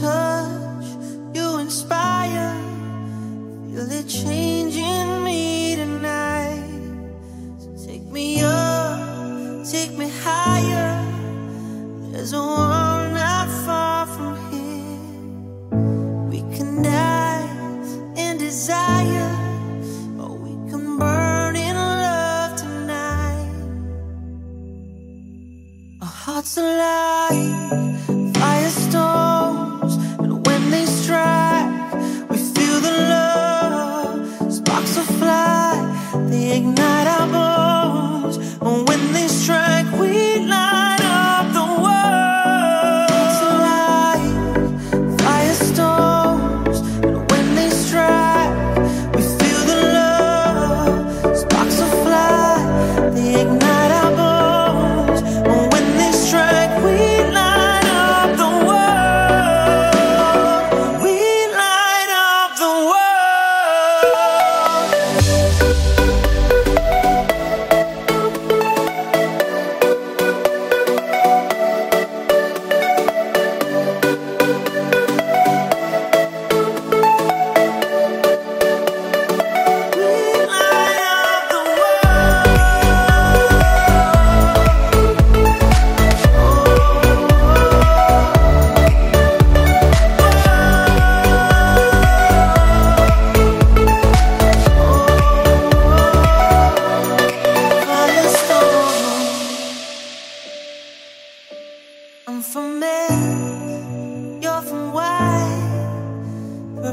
touch, you inspire. Feel it changing me tonight. So take me up, take me higher. There's a world not far from here. We can die in desire, or we can burn in love tonight. Our hearts alive. They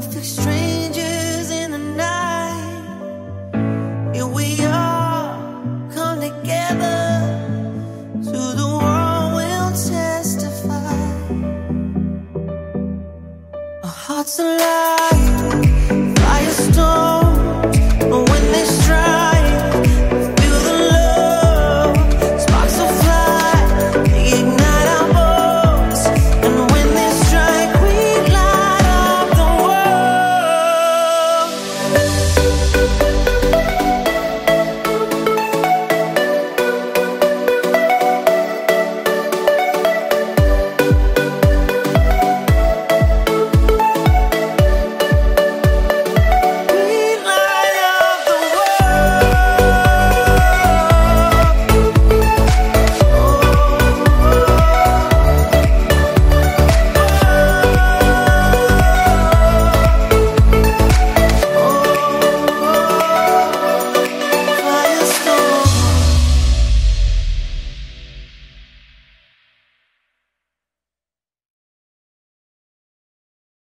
perfect strangers in the night. Here we come together to the world will testify. Our hearts alive.